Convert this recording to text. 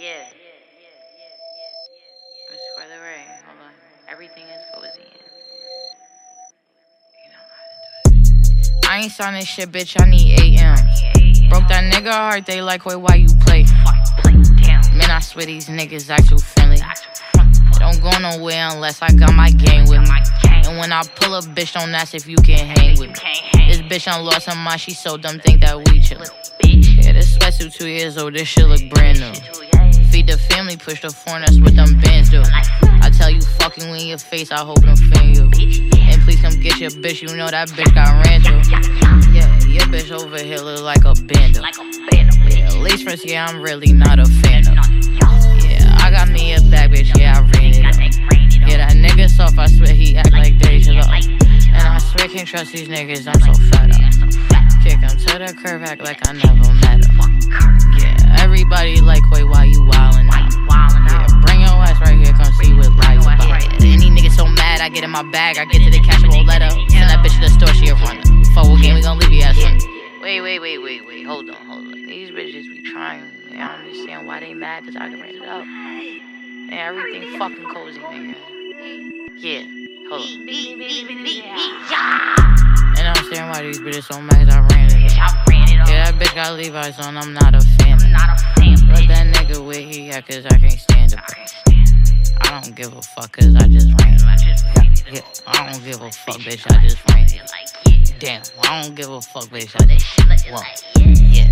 Yeah. Let's square the ray. Hold on. Everything is cozy. I ain't signing shit, bitch. I need AM. Broke that nigga heart. They like, wait, why you play? Man, I swear these niggas act too friendly. Don't go nowhere unless I got my game with me. And when I pull up, bitch, don't ask if you can hang with me. This bitch, I'm lost her mind. She so dumb, think that we chill. Yeah, this sweatsuit two years old. This shit look brand new. Family, push the phone, that's what them bands do. I tell you, fucking in your face, I hope them fan you. And please come get your bitch, you know that bitch got ran to. Yeah, your bitch over here look like a bando. Yeah, lace fronts, yeah, I'm really not a fan of. Yeah, I got me a bad bitch, yeah, I ran it. Yeah, that nigga soft, I swear he act like DeJ Loaf. And I swear can't trust these niggas, I'm so fed up. Kick him to the curve, act like I never met him. Get in my bag, I get to the cash, roll let up. Send that bitch to the store, she a runner. Fuck what game, we gon' leave you ass on. Wait, wait, wait, wait, wait, hold on, hold on. These bitches be trying. I don't understand why they mad, cause I can ran it up. And everything fucking cozy, nigga. Yeah, hold on. And I understand why these bitches so mad, cause I ran it up. Yeah, that bitch got Levi's on, I'm not a fan. I'm not a fan. Let that nigga where he at, cause I can't stand it. I don't give a fuck, cause I just ran. Yeah, yeah, I don't give a fuck, bitch, I just ran. Damn, I don't give a fuck, bitch, I just. Whoa. Yeah.